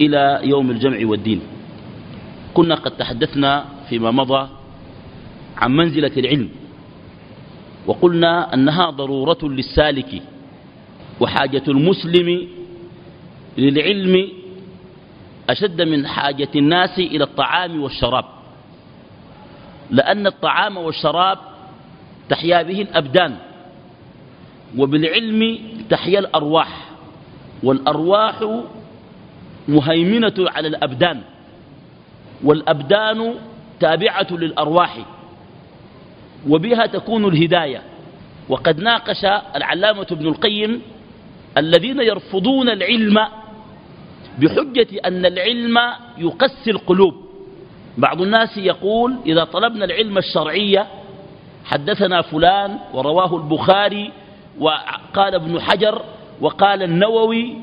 إلى يوم الجمع والدين. كنا قد تحدثنا فيما مضى عن منزلة العلم وقلنا أنها ضرورة للسالك وحاجة المسلم للعلم أشد من حاجة الناس إلى الطعام والشراب لأن الطعام والشراب تحيا به الأبدان وبالعلم تحيا الأرواح والأرواح مهيمنة على الأبدان والأبدان تابعة للأرواح وبها تكون الهداية. وقد ناقش العلامة ابن القيم الذين يرفضون العلم بحجة أن العلم يقسي القلوب. بعض الناس يقول إذا طلبنا العلم الشرعية حدثنا فلان ورواه البخاري وقال ابن حجر وقال النووي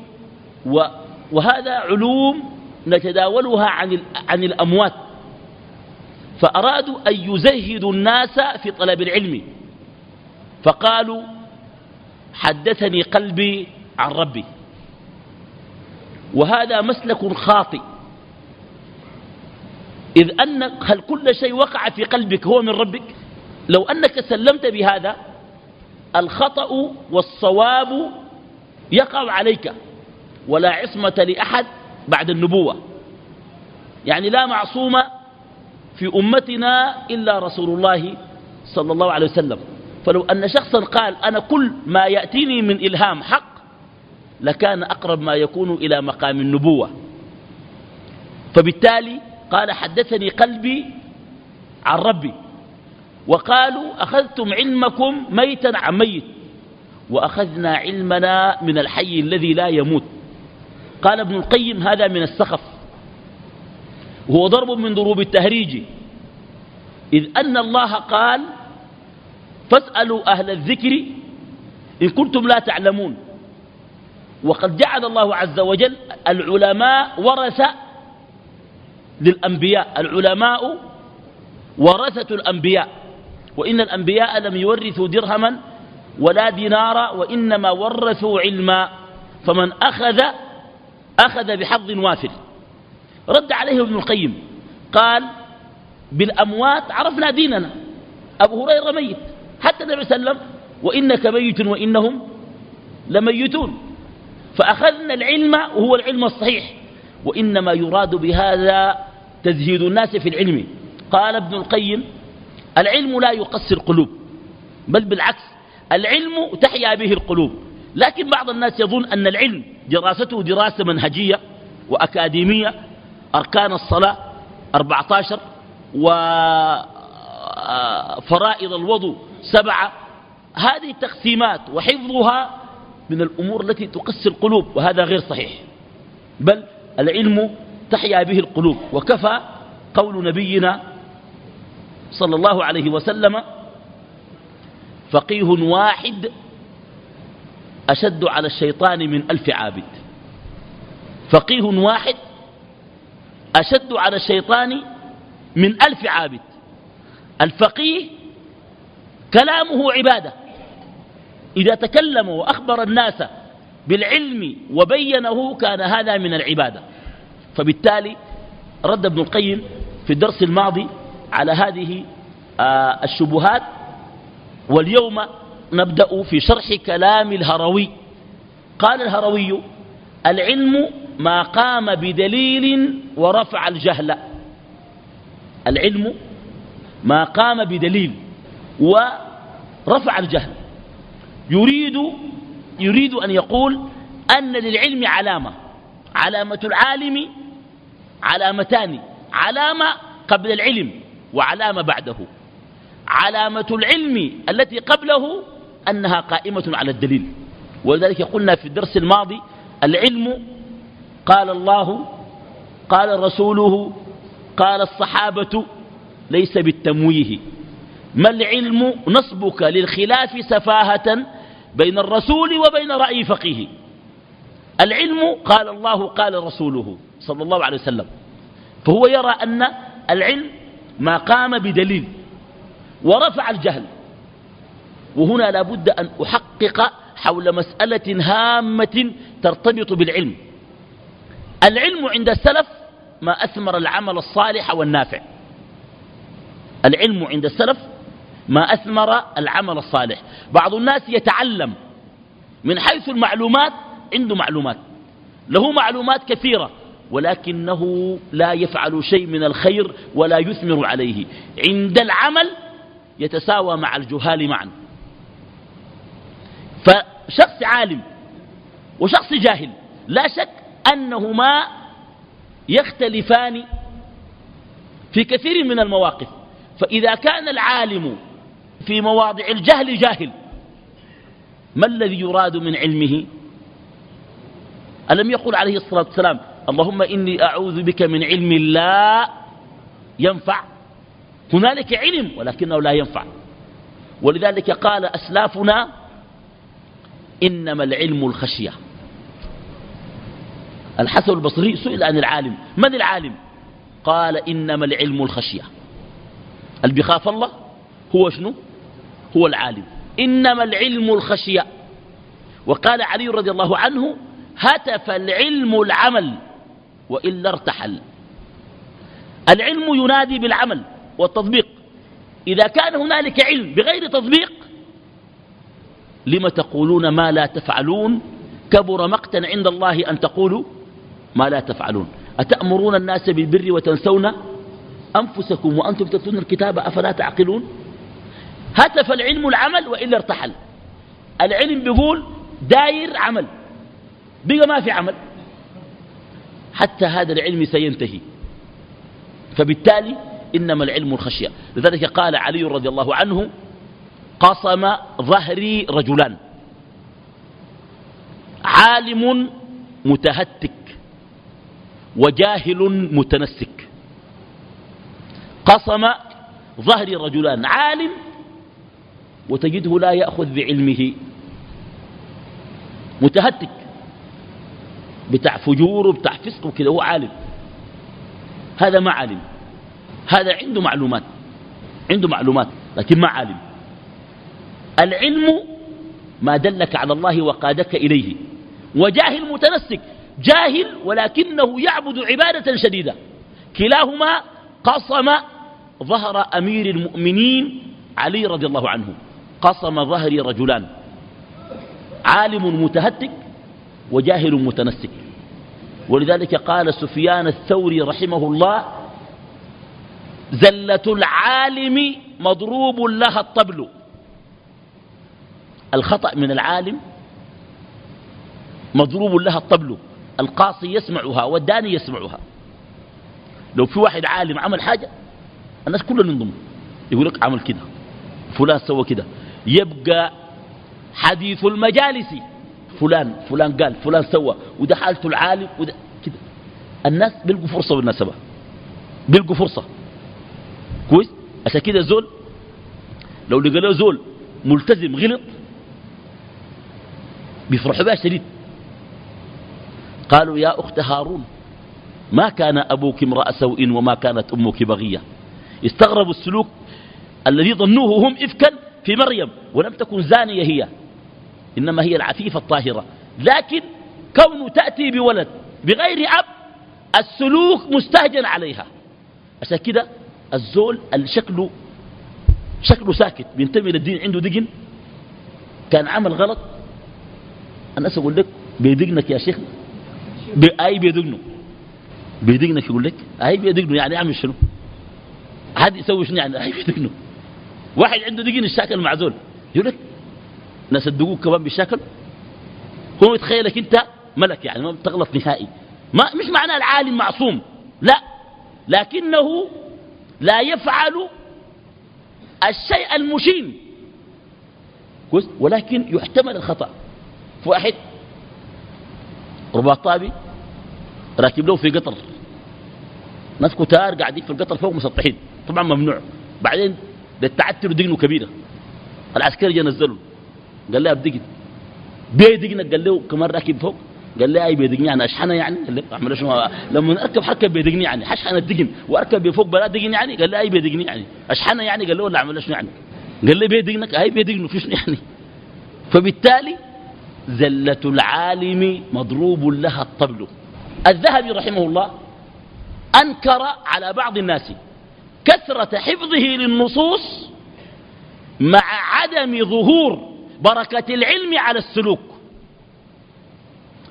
وهذا علوم نتداولها عن عن الأموات. فأرادوا أن يزهدوا الناس في طلب العلم. فقالوا حدثني قلبي عن ربي. وهذا مسلك خاطئ. إذ أن هل كل شيء وقع في قلبك هو من ربك؟ لو أنك سلمت بهذا الخطأ والصواب يقع عليك. ولا عصمة لأحد بعد النبوة. يعني لا معصوم في أمتنا إلا رسول الله صلى الله عليه وسلم. فلو أن شخصا قال أنا كل ما يأتيني من إلهام حق لكان أقرب ما يكون إلى مقام النبوة. فبالتالي قال حدثني قلبي عن ربي وقالوا أخذتم علمكم ميتا عن ميت وأخذنا علمنا من الحي الذي لا يموت. قال ابن القيم هذا من السخف. وهو ضرب من ضروب التهريج. إذ أن الله قال فاسألوا أهل الذكر إن كنتم لا تعلمون. وقد جعل الله عز وجل العلماء ورثة للأنبياء. العلماء ورثة الأنبياء. وإن الأنبياء لم يورثوا درهما ولا دينارا وإنما ورثوا علما. فمن أخذ أخذ بحظ وافر. رد عليه ابن القيم قال بالأموات عرفنا ديننا. أبو هريرة ميت. حتى النبي صلى الله عليه وسلم وإنك ميت وإنهم لميتون. فأخذنا العلم وهو العلم الصحيح. وإنما يراد بهذا تزهيد الناس في العلم. قال ابن القيم العلم لا يقسي القلوب بل بالعكس العلم تحيا به القلوب. لكن بعض الناس يظن أن العلم دراسته دراسة منهجية وأكاديمية أركان الصلاة 14 وفرائض الوضوء سبعة. هذه التقسيمات وحفظها من الأمور التي تقسي القلوب وهذا غير صحيح. بل العلم تحيا به القلوب وكفى قول نبينا صلى الله عليه وسلم فقيه واحد أشد على الشيطان من ألف عابد. فقيه واحد أشد على الشيطان من ألف عابد. الفقيه كلامه عبادة. إذا تكلم وأخبر الناس بالعلم وبينه كان هذا من العبادة. فبالتالي رد ابن القيم في الدرس الماضي على هذه آه، الشبهات واليوم نبدأ في شرح كلام الهروي. قال الهروي العلم ما قام بدليل ورفع الجهل. العلم ما قام بدليل ورفع الجهل. يريد يريد أن يقول أن للعلم علامة علامة العالم علامتان علامة قبل العلم وعلامة بعده. علامة العلم التي قبله أنها قائمة على الدليل. ولذلك قلنا في الدرس الماضي العلم قال الله قال رسوله قال الصحابة ليس بالتمويه. ما العلم نصبك للخلاف سفاهة بين الرسول وبين رأي فقيه. العلم قال الله قال رسوله صلى الله عليه وسلم. فهو يرى أن العلم ما قام بدليل ورفع الجهل. وهنا لابد أن أحقق حول مسألة هامة ترتبط بالعلم. العلم عند السلف ما أثمر العمل الصالح والنافع. العلم عند السلف ما أثمر العمل الصالح. بعض الناس يتعلم من حيث المعلومات عنده معلومات. له معلومات كثيرة ولكنه لا يفعل شيء من الخير ولا يثمر عليه. عند العمل يتساوى مع الجهال معا. فشخص عالم وشخص جاهل لا شك أنهما يختلفان في كثير من المواقف. فإذا كان العالم في مواضع الجهل جاهل ما الذي يراد من علمه؟ ألم يقول عليه الصلاة والسلام اللهم إني أعوذ بك من علم لا ينفع. هنالك علم ولكنه لا ينفع. ولذلك قال أسلافنا إنما العلم الخشية. الحسن البصري سئل عن العالم. من العالم؟ قال إنما العلم الخشية. اللي بيخاف الله؟ هو شنو؟ هو العالم. إنما العلم الخشية. وقال علي رضي الله عنه هتف العلم العمل وإلا ارتحل. العلم ينادي بالعمل والتطبيق. إذا كان هنالك علم بغير تطبيق لم تقولون ما لا تفعلون؟ كبر مقتا عند الله أن تقولوا ما لا تفعلون. أتأمرون الناس بالبر وتنسون أنفسكم وأنتم تتلون الكتاب أفلا تعقلون؟ هتف العلم العمل وإلا ارتحل. العلم بيقول داير عمل. بقى ما في عمل. حتى هذا العلم سينتهي. فبالتالي إنما العلم الخشية. لذلك قال علي رضي الله عنه قصم ظهري رجلان. عالم متهتك وجاهل متنسك. قصم ظهري رجلان. عالم وتجده لا يأخذ بعلمه. متهتك. بتاع فجور وبتاع فسق وكذا هو عالم. هذا ما عالم. هذا عنده معلومات. عنده معلومات لكن ما عالم. العلم ما دلك على الله وقادك إليه. وجاهل متنسك جاهل ولكنه يعبد عبادة شديدة. كلاهما قصم ظهر أمير المؤمنين علي رضي الله عنه. قصم ظهري رجلان. عالم متهتك وجاهل متنسك. ولذلك قال سفيان الثوري رحمه الله زلة العالم مضروب لها الطبل. الخطأ من العالم مضروب لها الطبل. القاصي يسمعها والداني يسمعها. لو في واحد عالم عمل حاجة الناس كلها ننضم. يقول لك عمل كده فلان سوى كده. يبقى حديث المجالس. فلان فلان قال فلان سوى. وده حالته العالم وده كده. الناس بيلقوا فرصة بالنسبة بيلقوا فرصة. كويس؟ عشان كده زول لو لقى له زول ملتزم غلط بيفرحوا بها شديد. قالوا يا أخت هارون ما كان أبوك امرأ سوء وما كانت أمك بغية. استغربوا السلوك الذي ظنوه هم إفكا في مريم ولم تكن زانية هي إنما هي العفيفة الطاهرة. لكن كون تأتي بولد بغير أب السلوك مستهجن عليها. عشان كده الزول الشكل شكله ساكت بينتمي للدين عنده دقن كان عمل غلط الناس أقول لك بيدقنك يا شيخ؟ أي بيدقنه؟ بيدقنك يقول لك؟ أي بيدقنه؟ يعني أعمل شنو؟ هذا يسوي شنو يعني؟ أي بيدقنه؟ واحد عنده دقن الشاكل مع زول يقول لك ناس الدقوق كمان بالشكل هو يتخيلك أنت ملك يعني ما بتغلط نهائي. ما مش معناه العالم معصوم لا. لكنه لا يفعل الشيء المشين. ولكن يحتمل الخطأ. واحد رباطابي راكب له في قطر. ناس كتار قاعدين في القطر فوق مسطحين طبعا ممنوع. بعدين للتعتر دقنه كبيرة. العسكري جا نزله قال له بدقن. بيه دقنك؟ قال له كمان راكب فوق. قال لي أي بيدقني يعني؟ أشحنة يعني؟ قال لي أعمل شنو لما اركب حركب بيدقني يعني حشحن الدقن وأركب بفوق بلا دقن يعني؟ قال لي أي بيدقني يعني؟ أشحنة يعني؟ قال له ولا أعمل شنو يعني؟ قال لي بيدقنك أي بيدقنه في شنو يعني. فبالتالي زلة العالم مضروب لها الطبل. الذهبي رحمه الله أنكر على بعض الناس كثرة حفظه للنصوص مع عدم ظهور بركة العلم على السلوك.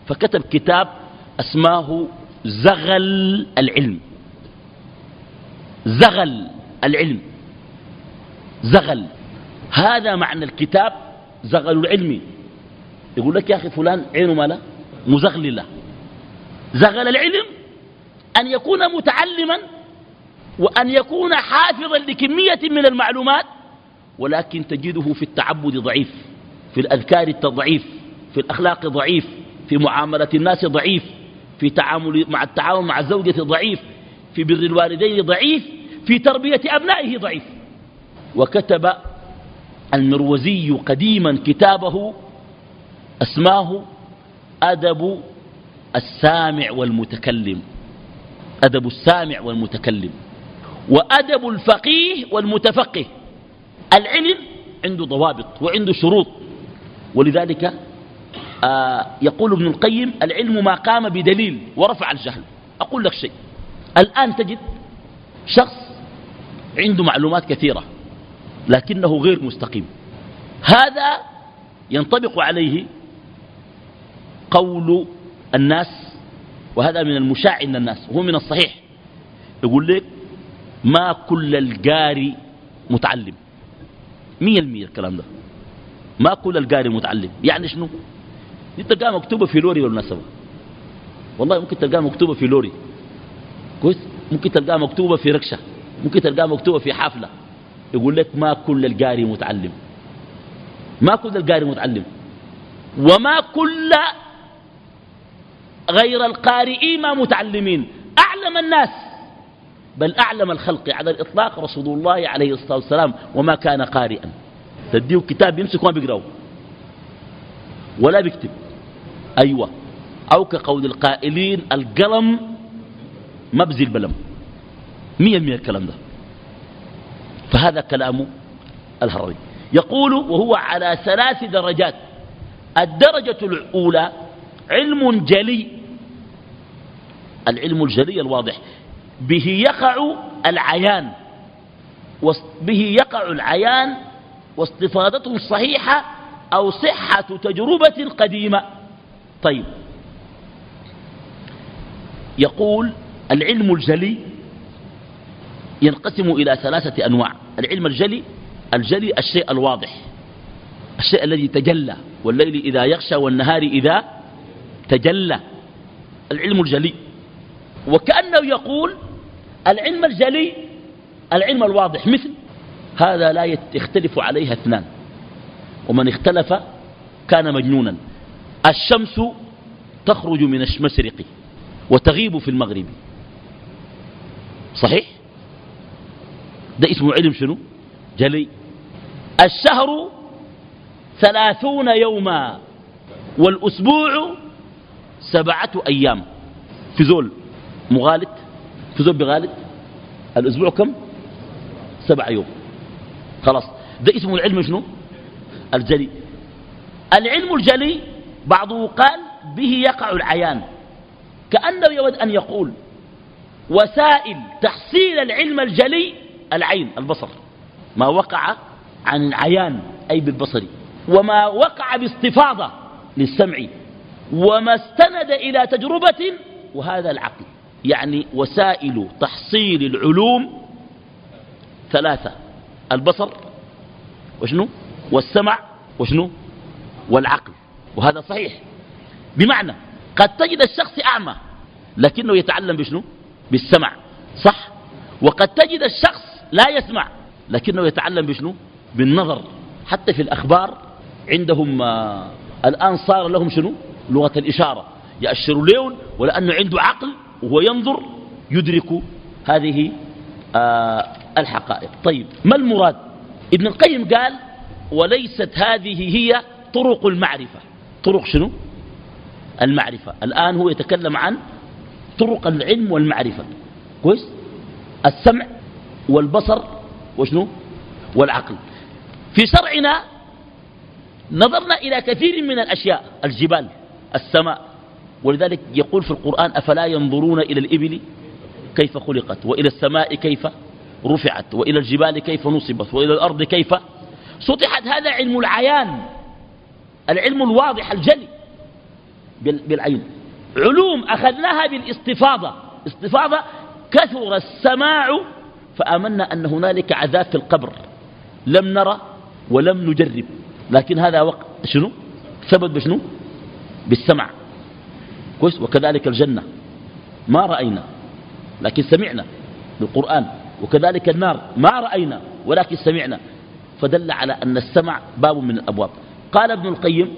فكتب كتاب أسماه زغل العلم. زغل العلم. زغل. هذا معنى الكتاب زغل العلم. يقول لك يا أخي فلان عينه مالا مزغللة زغل العلم أن يكون متعلما وأن يكون حافظا لكمية من المعلومات ولكن تجده في التعبد ضعيف في الأذكار التضعيف في الأخلاق ضعيف في معاملة الناس ضعيف في تعامل مع التعاون مع الزوجة ضعيف في بر الوالدين ضعيف في تربية أبنائه ضعيف. وكتب المروزي قديما كتابه أسماه أدب السامع والمتكلم. أدب السامع والمتكلم. وأدب الفقيه والمتفقه. العلم عنده ضوابط وعنده شروط. ولذلك آه يقول ابن القيم العلم ما قام بدليل ورفع الجهل. أقول لك شيء. الآن تجد شخص عنده معلومات كثيرة لكنه غير مستقيم. هذا ينطبق عليه قول الناس وهذا من المشاع عند الناس وهو من الصحيح. يقول لك ما كل الجاري متعلم. مية المية الكلام ده. ما كل القاري متعلم. يعني شنو؟ دي تلقاها مكتوبة في لوري بالمناسبة. والله ممكن تلقاها مكتوبة في لوري. كويس؟ ممكن تلقاها مكتوبة في ركشة. ممكن تلقاها مكتوبة في حفلة يقول لك ما كل القاري متعلم. ما كل القاري متعلم. وما كل غير القارئين ما متعلمين. أعلم الناس بل أعلم الخلق على الإطلاق رسول الله عليه الصلاة والسلام وما كان قارئا. تديه كتاب يمسك ما بيقرأه. ولا بيكتب. أيوة. أو كقول القائلين القلم مبزي البلم مية مية الكلام ده. فهذا كلام الهروي. يقول وهو على ثلاث درجات. الدرجة الأولى علم جلي. العلم الجلي الواضح. به يقع العيان. به يقع العيان واستفادته صحيحة أو صحة تجربة قديمة. طيب. يقول العلم الجلي ينقسم إلى ثلاثة أنواع. العلم الجلي الجلي الشيء الواضح. الشيء الذي تجلى والليل إذا يغشى والنهار إذا تجلى العلم الجلي. وكأنه يقول العلم الجلي العلم الواضح مثل هذا لا يختلف عليها اثنان. ومن اختلف كان مجنونا. الشمس تخرج من المشرق وتغيب في المغرب. صحيح؟ ده اسمه علم شنو؟ جلي. الشهر ثلاثون يوما والأسبوع سبعة أيام. في زول مغالط؟ في زول بغالط؟ الأسبوع كم؟ سبعة يوم. خلاص. ده اسمه العلم شنو؟ الجلي. العلم الجلي بعضه قال به يقع العيان. كأنه يود أن يقول وسائل تحصيل العلم الجلي العين البصر. ما وقع عن العيان أي بالبصر. وما وقع باستفاضة للسمع. وما استند إلى تجربة وهذا العقل. يعني وسائل تحصيل العلوم ثلاثة البصر وشنو؟ والسمع وشنو؟ والعقل. وهذا صحيح. بمعنى قد تجد الشخص أعمى لكنه يتعلم بشنو؟ بالسمع. صح؟ وقد تجد الشخص لا يسمع لكنه يتعلم بشنو؟ بالنظر. حتى في الأخبار عندهم آه الآن صار لهم شنو؟ لغة الإشارة. يأشر لون ولأنه عنده عقل وهو ينظر يدرك هذه آه الحقائق. طيب ما المراد؟ ابن القيم قال وليست هذه هي طرق المعرفة. طرق شنو؟ المعرفة. الآن هو يتكلم عن طرق العلم والمعرفة. كويس؟ السمع والبصر وشنو؟ والعقل. في شرعنا نظرنا إلى كثير من الأشياء. الجبال. السماء. ولذلك يقول في القرآن أفلا ينظرون إلى الإبل كيف خلقت وإلى السماء كيف رفعت وإلى الجبال كيف نصبت وإلى الأرض كيف سطحت. هذا علم العيان العلم الواضح الجلي بالعين. علوم أخذناها بالاستفاضة. استفاضة كثر السماع فآمنا أن هنالك عذاب في القبر. لم نرى ولم نجرب. لكن هذا وقت شنو؟ ثبت بشنو؟ بالسمع. كويس؟ وكذلك الجنة. ما رأينا لكن سمعنا بالقرآن. وكذلك النار ما رأينا ولكن سمعنا. فدل على أن السمع باب من الأبواب. قال ابن القيم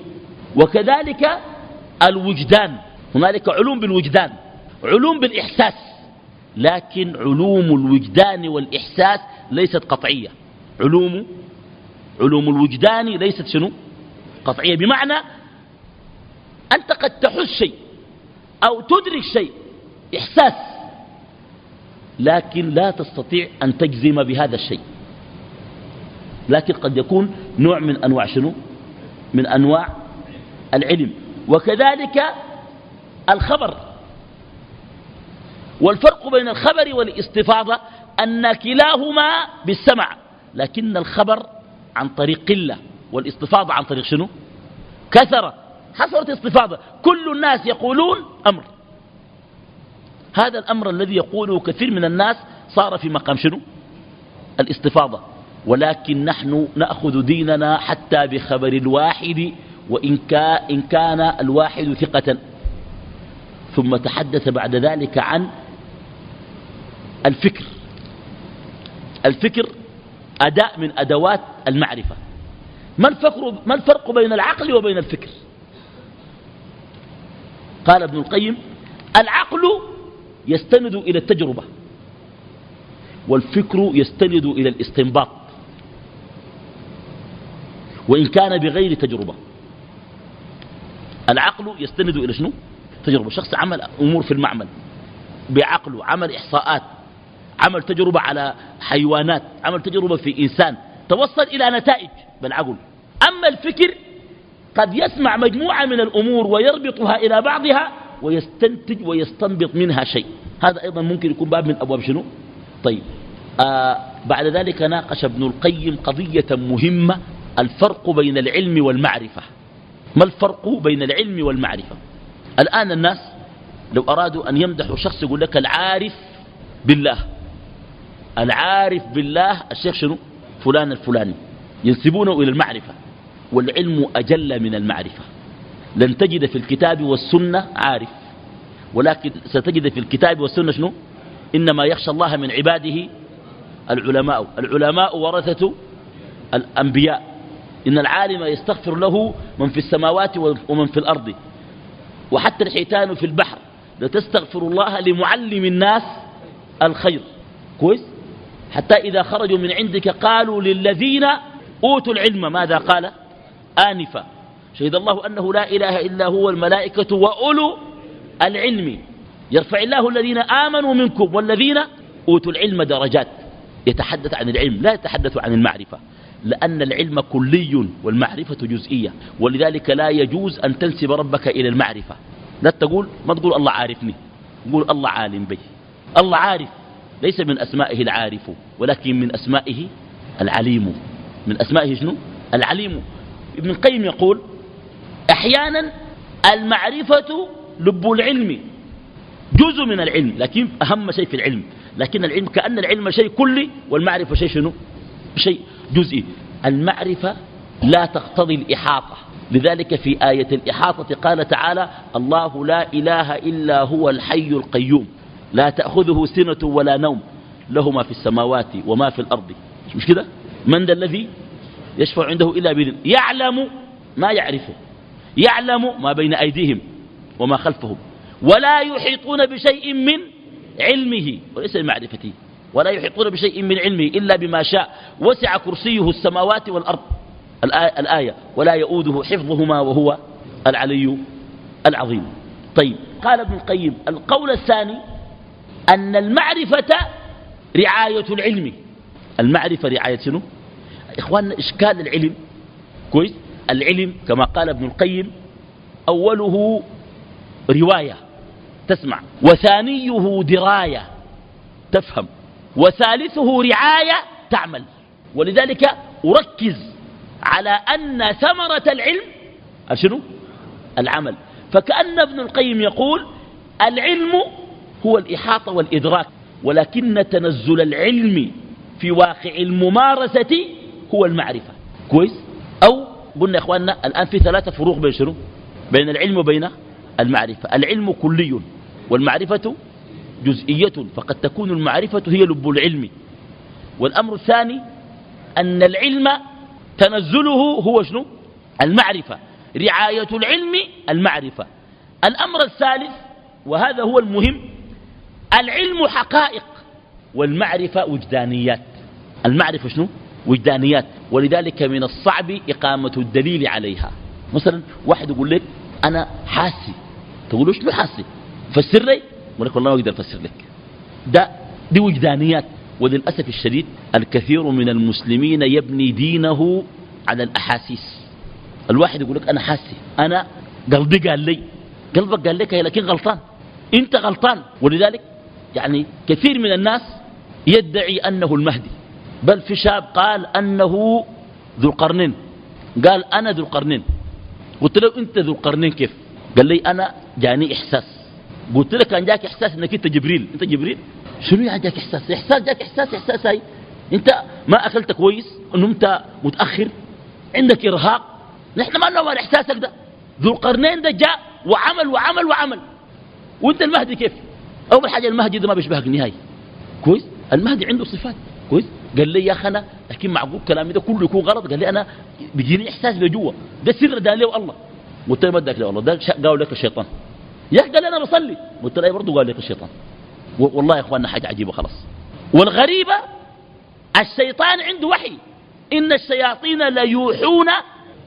وكذلك الوجدان. هنالك علوم بالوجدان علوم بالإحساس لكن علوم الوجدان والإحساس ليست قطعية. علوم علوم الوجدان ليست شنو؟ قطعية. بمعنى أنت قد تحس شيء أو تدرك شيء إحساس. لكن لا تستطيع أن تجزم بهذا الشيء. لكن قد يكون نوع من أنواع شنو؟ من أنواع العلم. وكذلك الخبر. والفرق بين الخبر والاستفاضة أن كلاهما بالسمع لكن الخبر عن طريق قلة والاستفاضة عن طريق شنو؟ كثرة. حصلت استفاضة كل الناس يقولون أمر. هذا الأمر الذي يقوله كثير من الناس صار في مقام شنو؟ الاستفاضة. ولكن نحن نأخذ ديننا حتى بخبر الواحد وإن كان, كان الواحد ثقة. ثم تحدث بعد ذلك عن الفكر. الفكر أداء من أدوات المعرفة. ما الفرق, ما الفرق بين العقل وبين الفكر؟ قال ابن القيم العقل يستند إلى التجربة والفكر يستند إلى الاستنباط وإن كان بغير تجربة. العقل يستند إلى شنو؟ تجربة. شخص عمل أمور في المعمل بعقله عمل إحصاءات عمل تجربة على حيوانات عمل تجربة في إنسان توصل إلى نتائج بالعقل. أما الفكر قد يسمع مجموعة من الأمور ويربطها إلى بعضها ويستنتج ويستنبط منها شيء. هذا أيضا ممكن يكون باب من أبواب شنو؟ طيب. آه بعد ذلك ناقش ابن القيم قضية مهمة الفرق بين العلم والمعرفة. ما الفرق بين العلم والمعرفة؟ الآن الناس لو أرادوا أن يمدحوا شخص يقول لك العارف بالله. العارف بالله الشيخ شنو؟ فلان الفلاني. ينسبونه إلى المعرفة. والعلم أجل من المعرفة. لن تجد في الكتاب والسنة عارف. ولكن ستجد في الكتاب والسنة شنو؟ إنما يخشى الله من عباده العلماء. العلماء ورثة الأنبياء. إن العالم يستغفر له من في السماوات ومن في الأرض. وحتى الحيتان في البحر. لتستغفر الله لمعلم الناس الخير. كويس؟ حتى إذا خرجوا من عندك قالوا للذين أوتوا العلم. ماذا قال؟ آنفا شهد الله أنه لا إله إلا هو الملائكة وأولو العلم. يرفع الله الذين آمنوا منكم والذين أوتوا العلم درجات. يتحدث عن العلم لا يتحدث عن المعرفة. لأن العلم كلي والمعرفة جزئية. ولذلك لا يجوز أن تنسب ربك إلى المعرفة. لا تقول ما تقول الله عارفني. قول الله عالم بي. الله عارف. ليس من أسمائه العارف ولكن من أسمائه العليم. من أسمائه شنو؟ العليم. ابن القيم يقول أحيانا المعرفة لب العلم جزء من العلم لكن أهم شيء في العلم لكن العلم كأن العلم شيء كلي والمعرفة شيء شنو؟ شيء جزئي. المعرفة لا تقتضي الإحاطة. لذلك في آية الإحاطة قال تعالى الله لا إله إلا هو الحي القيوم. لا تأخذه سنة ولا نوم. له ما في السماوات وما في الأرض. مش كده؟ من ذا الذي يشفع عنده إلا بإذن يعلم ما يعرفه. يعلم ما بين أيديهم وما خلفهم. ولا يحيطون بشيء من علمه. وليس بمعرفته ولا يحيطون بشيء من علمه إلا بما شاء. وسع كرسيه السماوات والأرض. الآية. ولا يؤوده حفظهما وهو العلي العظيم. طيب. قال ابن القيم القول الثاني أن المعرفة رعاية العلم. المعرفة رعاية شنو؟ إخواننا إشكال العلم. كويس؟ العلم كما قال ابن القيم أوله رواية تسمع وثانيه دراية تفهم وثالثه رعاية تعمل. ولذلك أركز على أن ثمرة العلم شنو؟ العمل. فكأن ابن القيم يقول العلم هو الإحاطة والإدراك ولكن تنزل العلم في واقع الممارسة هو المعرفة. كويس؟ أو قلنا يا إخواننا الآن في ثلاثة فروق بين شنو؟ بين العلم وبين المعرفة. العلم كلي والمعرفة جزئية فقد تكون المعرفة هي لب العلم. والأمر الثاني أن العلم تنزله هو شنو؟ المعرفة. رعاية العلم المعرفة. الأمر الثالث وهذا هو المهم العلم حقائق والمعرفة وجدانيات. المعرفة شنو؟ وجدانيات. ولذلك من الصعب إقامة الدليل عليها. مثلا واحد يقول لك أنا حاسي. تقول له شنو حاسي؟ فسر لي. يقول لك والله ما أقدر أفسر لك. ده دي وجدانيات. وللأسف الشديد الكثير من المسلمين يبني دينه على الأحاسيس. الواحد يقول لك أنا حاسي. أنا قلبي قال لي. قلبك قال لك لكن غلطان. أنت غلطان. ولذلك يعني كثير من الناس يدعي أنه المهدي. بل في شاب قال أنه ذو القرنين. قال أنا ذو القرنين. قلت له أنت ذو القرنين كيف؟ قال لي أنا جاني إحساس. قلت له كان جاك إحساس أنك أنت جبريل. أنت جبريل؟ شنو يعني جاك إحساس؟ إحساس جاك إحساس إحساس هاي. أنت ما أكلت كويس نمت متأخر عندك إرهاق. نحن ما نوع إحساسك ده. ذو القرنين ده جاء وعمل وعمل وعمل. وأنت المهدي كيف؟ أول حاجة المهدي ده ما بيشبهك نهائي. كويس؟ المهدي عنده صفات. كويس؟ قال لي يا أخي أنا لكن معقول كلامي ده كله يكون غلط؟ قال لي أنا بيجيني إحساس بجوا ده سر ده له الله قلت له ما اداك له الله ده قال لك الشيطان. يا أخي قال لي أنا بصلي. قلت له برضه قال لك الشيطان. والله يا إخواننا حاجة عجيبة خلاص. والغريبة الشيطان عنده وحي. إن الشياطين ليوحون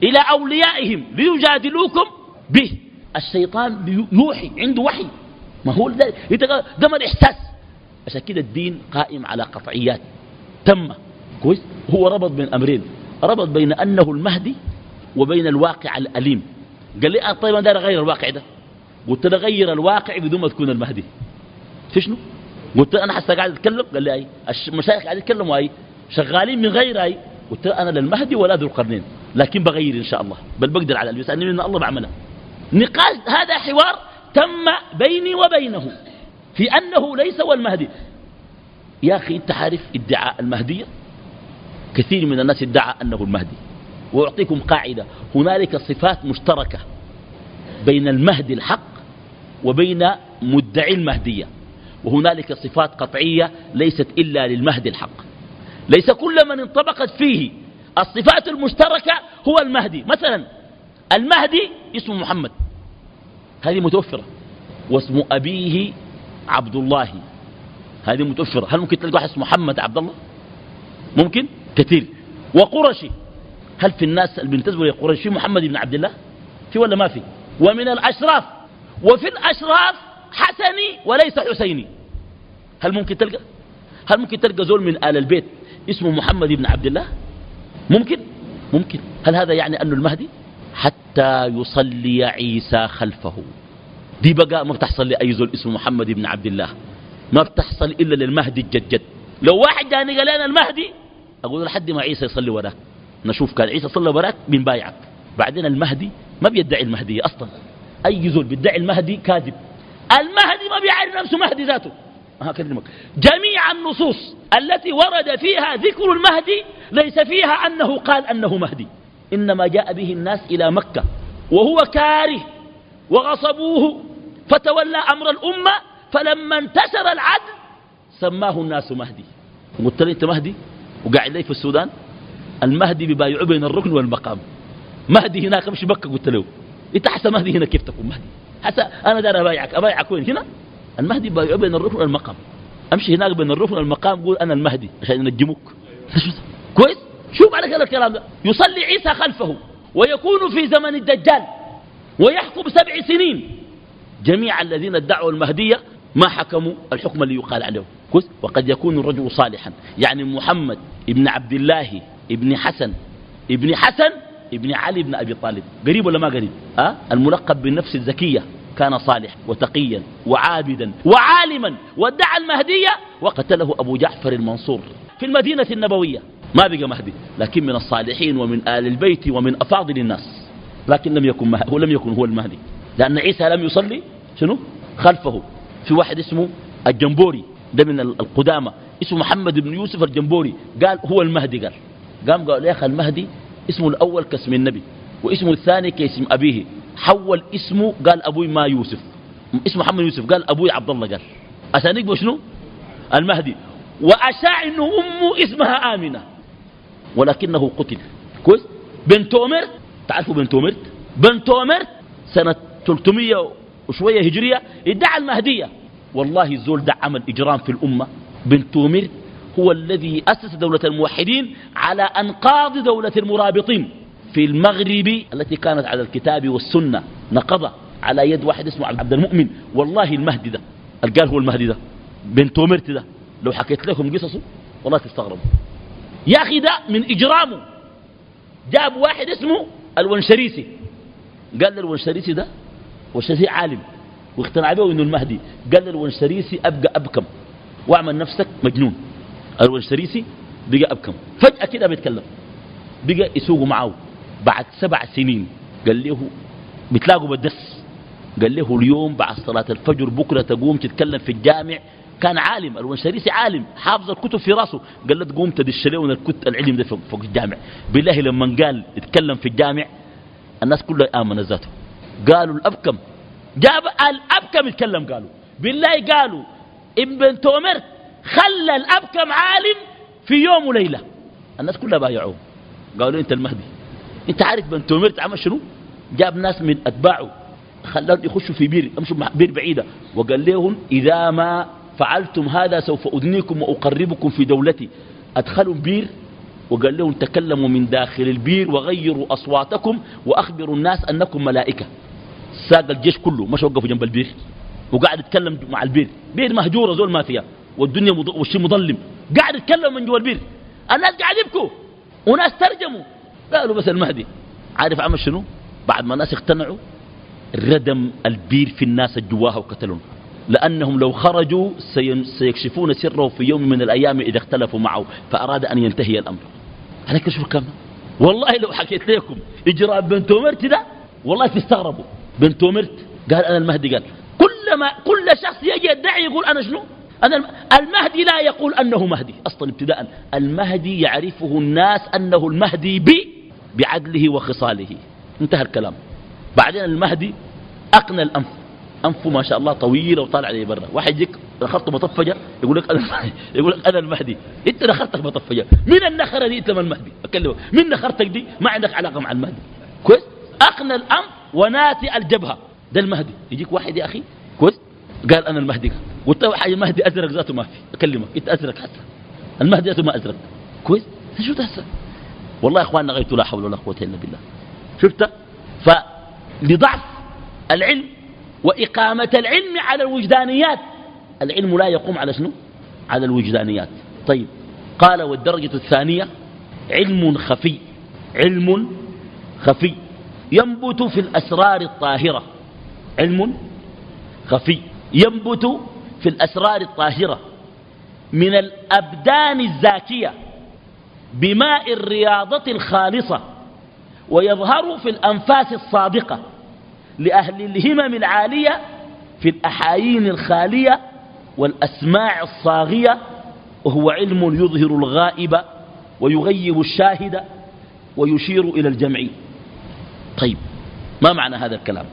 إلى أوليائهم ليجادلوكم به. الشيطان يوحي عنده وحي. ما هو ذلك ده ما الاحساس عشان كده الدين قائم على قطعيات. تم. كويس؟ هو ربط بين أمرين. ربط بين أنه المهدي وبين الواقع الأليم. قال لي طيب أنا داير أغير الواقع ده. قلت له غير الواقع بدون ما تكون المهدي. في شنو؟ قلت له أنا حتى قاعد اتكلم قال لي أي. المشايخ قاعد يتكلموا أي. شغالين من غير أي. قلت له أنا لا المهدي ولا ذو القرنين. لكن بغير إن شاء الله. بل بقدر على اللي يسالني من الله بعملها نقاش هذا حوار تم بيني وبينه. في أنه ليس هو المهدي. يا أخي أنت عارف ادعاء المهدية كثير من الناس ادعى أنه المهدي. وأعطيكم قاعدة. هنالك صفات مشتركة بين المهدي الحق وبين مدعي المهدية. وهنالك صفات قطعية ليست إلا للمهدي الحق. ليس كل من انطبقت فيه الصفات المشتركة هو المهدي. مثلا المهدي اسمه محمد. هذه متوفرة. واسم أبيه عبد الله. هذه متوفرة هل ممكن تلقى واحد اسمه محمد عبد الله؟ ممكن؟ كثير. وقرشي هل في الناس اللي بينتسبوا لقرشي محمد بن عبد الله؟ في ولا ما في؟ ومن الأشراف. وفي الأشراف حسني وليس حسيني. هل ممكن تلقى؟ هل ممكن تلقى زول من آل البيت اسمه محمد بن عبد الله؟ ممكن؟ ممكن. هل هذا يعني أنه المهدي؟ حتى يصلي عيسى خلفه. دي بقى ما بتحصل لأي زول اسمه محمد بن عبد الله. ما بتحصل إلا للمهدي الجدجد لو واحد جاني قال أنا المهدي أقول لحد ما عيسى يصلي وراك. نشوف كان عيسى صلى وراك بنبايعك بعدين المهدي ما بيدعي المهدية أصلا. أي زول بيدعي المهدي كاذب. المهدي ما بيعرف نفسه مهدي ذاته. أكلمك. جميع النصوص التي ورد فيها ذكر المهدي ليس فيها أنه قال أنه مهدي. إنما جاء به الناس إلى مكة. وهو كاره. وغصبوه. فتولى أمر الأمة فلما انتشر العدل سماه الناس مهدي. قلت له أنت مهدي؟ وقاعد لي في السودان؟ المهدي ببايعه بين الركن والمقام. مهدي هناك مش مكة قلت له. أنت حسن مهدي هنا كيف تكون مهدي؟ حتى أنا دار أبايعك. أبايعك وين؟ هنا؟ المهدي بايعه بين الركن والمقام. أمشي هناك بين الركن والمقام قول أنا المهدي عشان ينجموك. كويس؟ شوف على كده الكلام ده. يصلي عيسى خلفه ويكون في زمن الدجال ويحكم سبع سنين. جميع الذين ادعوا المهدية ما حكموا الحكم اللي يقال عليه وقد يكون الرجل صالحا. يعني محمد ابن عبد الله ابن حسن ابن حسن ابن علي بن أبي طالب. قريب ولا ما قريب؟ أه؟ الملقب بالنفس الزكية. كان صالح وتقيا وعابدا وعالما. وادعى المهدية وقتله أبو جعفر المنصور في المدينة النبوية. ما بقى مهدي لكن من الصالحين ومن آل البيت ومن أفاضل الناس. لكن لم يكن هو لم يكن هو المهدي. لأن عيسى لم يصلي شنو؟ خلفه. في واحد اسمه الجنبوري ده من القدامى. اسمه محمد بن يوسف الجنبوري. قال هو المهدي قال. قام قال يا أخي المهدي اسمه الأول كاسم النبي واسمه الثاني كاسم أبيه. حول اسمه قال أبوي ما يوسف. اسمه محمد يوسف قال أبوي عبد الله قال. عشان يقبل شنو؟ المهدي. وأشاع إنه أمه اسمها آمنة. ولكنه قتل. كويس؟ بنت أمرت تعرفوا بنت أمرت بنت أمرت سنة 300 وشوية هجرية ادعى المهدية. والله الزول ده عمل إجرام في الأمة. بنت أمرت هو الذي أسس دولة الموحدين على أنقاض دولة المرابطين. في المغرب التي كانت على الكتاب والسنة نقض على يد واحد اسمه عبد المؤمن. والله المهدي ده قال هو المهدي ده. بنت أمرت ده لو حكيت لكم قصصه والله تستغربوا. يا أخي ده من إجرامه. جاب واحد اسمه الونشريسي. قال للونشريسي ده والشريسي عالم واقتنع به انه المهدي. قال للونشريسي أبقى أبكم واعمل نفسك مجنون. الونشريسي بقى أبكم. فجأة كده بيتكلم. بقى يسوقوا معه. بعد سبع سنين قال له بتلاقوا بالدس قال له اليوم بعد صلاة الفجر بكرة تقوم تتكلم في الجامع. كان عالم الونشريسي عالم حافظ الكتب في راسه. قال له تقوم تدش لهم العلم ده فوق الجامع. بالله لما قال اتكلم في الجامع الناس كلها آمن ذاته. قالوا الأبكم. جاب الأبكم يتكلم قالوا. بالله قالوا ابن تومر خلى الأبكم عالم في يوم وليلة. الناس كلها بايعوه. قالوا أنت المهدي. أنت عارف بن تومرت عمل شنو؟ جاب ناس من أتباعه. خلاهم يخشوا في بير امشوا بير بعيدة. وقال لهم إذا ما فعلتم هذا سوف أدنيكم وأقربكم في دولتي. أدخلوا بير. وقال لهم تكلموا من داخل البير وغيروا أصواتكم وأخبروا الناس أنكم ملائكة. ساق الجيش كله مش وقفوا جنب البير وقاعد يتكلم مع البير. بير مهجورة زول ما فيها والدنيا مض... والشيء مظلم. قاعد يتكلم من جوا البير. الناس قاعد يبكوا وناس ترجموا. قالوا بس المهدي عارف عمل شنو؟ بعد ما الناس اقتنعوا ردم البير في الناس الجواها وقتلهم. لأنهم لو خرجوا سيكشفون سره في يوم من الأيام إذا اختلفوا معه فأراد أن ينتهي الأمر. عليك شوف الكلام والله لو حكيت لكم إجرام بن ت ده والله تستغربوا. بنت أمرت قال أنا المهدي قال كل ما كل شخص يجي يدعي يقول أنا شنو؟ أنا المهدي لا يقول أنه مهدي أصلا ابتداء المهدي يعرفه الناس أنه المهدي ب بعدله وخصاله. انتهى الكلام. بعدين المهدي أقنى الأنف. أنفه ما شاء الله طويل وطالع عليه برا. واحد يجيك دخلته مطفجة يقول لك أنا يقول لك أنا المهدي. أنت دخلتك مطفجة. من النخرة دي أنت ما المهدي؟ أكلمك. من نخرتك دي ما عندك علاقة مع المهدي. كويس؟ أقنى الأنف وناتي الجبهة. ده المهدي. يجيك واحد يا أخي كويس؟ قال أنا المهدي. قلت له حاجة المهدي أزرق ذاته ما في. أكلمك. أنت أزرق حتى. المهدي ذاته ما أزرق كويس؟ شو ده والله يا إخواننا غيرت لا حول ولا قوة إلا بالله. شفت؟ فلضعف العلم وإقامة العلم على الوجدانيات. العلم لا يقوم على شنو؟ على الوجدانيات. طيب. قال والدرجة الثانية علم خفي. علم خفي. ينبت في الأسرار الطاهرة. علم خفي. ينبت في الأسرار الطاهرة. من الأبدان الزاكية بماء الرياضة الخالصة ويظهر في الأنفاس الصادقة لأهل الهمم العالية في الأحايين الخالية والأسماع الصاغية. وهو علم يظهر الغائب ويغيب الشاهد ويشير إلى الجمع طيب ما معنى هذا الكلام؟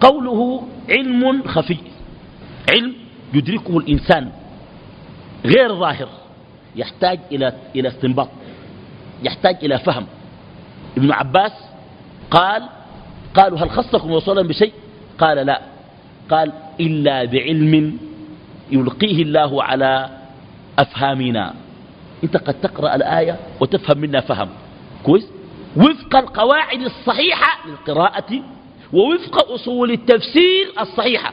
قوله علم خفي علم يدركه الإنسان غير ظاهر يحتاج إلى إلى استنباط يحتاج إلى فهم. ابن عباس قال قالوا هل خصكم وصلا بشيء؟ قال لا قال إلا بعلم يلقيه الله على أفهامنا. أنت قد تقرأ الآية وتفهم منها فهم. كويس؟ وفق القواعد الصحيحة للقراءة ووفق أصول التفسير الصحيحة.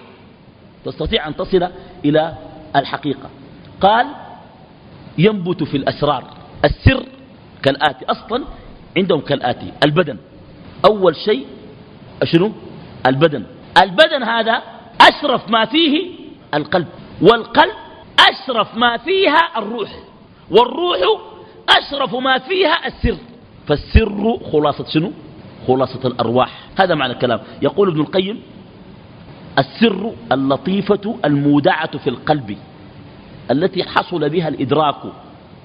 تستطيع أن تصل إلى الحقيقة. قال ينبت في الأسرار. السر كالآتي. أصلا عندهم كالآتي. البدن. أول شيء شنو؟ البدن. البدن هذا أشرف ما فيه القلب. والقلب أشرف ما فيها الروح. والروح أشرف ما فيها السر. فالسر خلاصة شنو؟ خلاصة الأرواح. هذا معنى الكلام. يقول ابن القيم السر اللطيفة المودعة في القلب التي حصل بها الإدراك